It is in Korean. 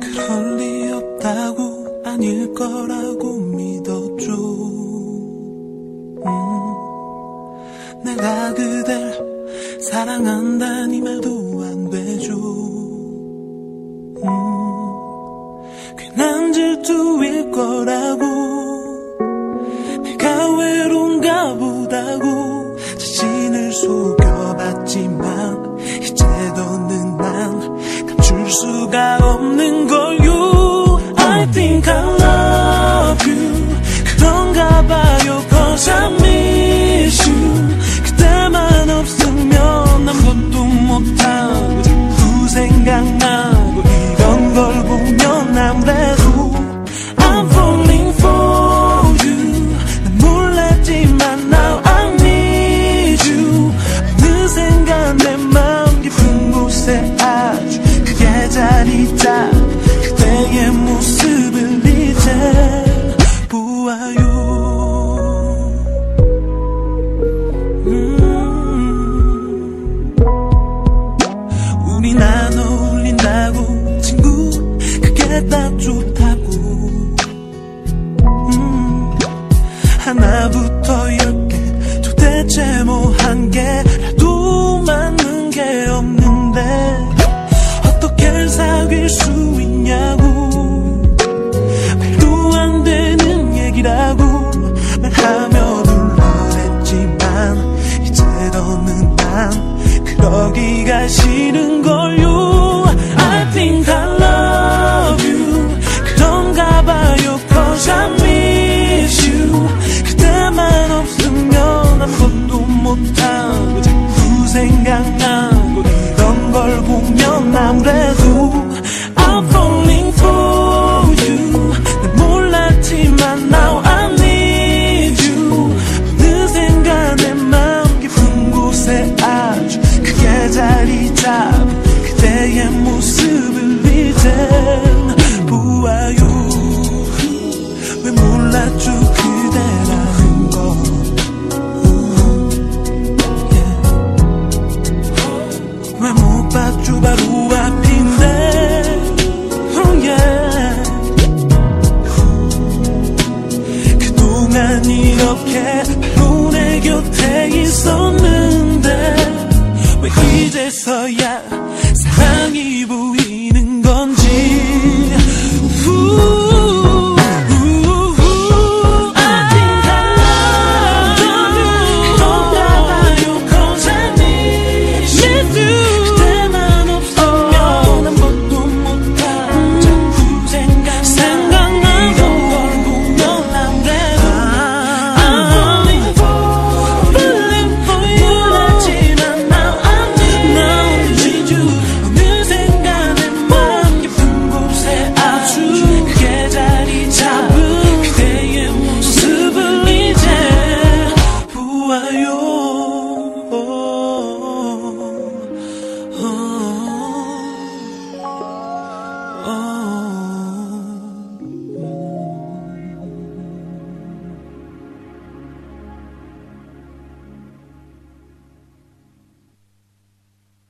그런 리 없다고 아닐 거라고 믿었죠 음, 내가 그댈 사랑한다니 말도 안 되죠. 음, 괜한 질투일 거라고. 내가 외로 한다고 자신을 속여봤지만 이제 더는 난 감출 수가 없는 걸요 I think I love you. 그런가 봐요 cause I miss you. 그때만 없으면 아무것도 못하고 자꾸 생각나. 잡 그대의 모습을 이제 보아요 음. 우리 나눠 울린다고 친구 그게 다 좋다고 음. 하나부터 열 개 도대체 뭐 한 개 싫은 걸요. I think I love you. 그런가 봐요. Cause I miss you. 그때만 없으면 아무것도 못하고 자꾸 생각나고 이런 걸 보면 아무래도 바로 앞인데. Oh 그동안 이렇게 바로 내 곁에 있었는데. 왜 이제서야 사랑이 보이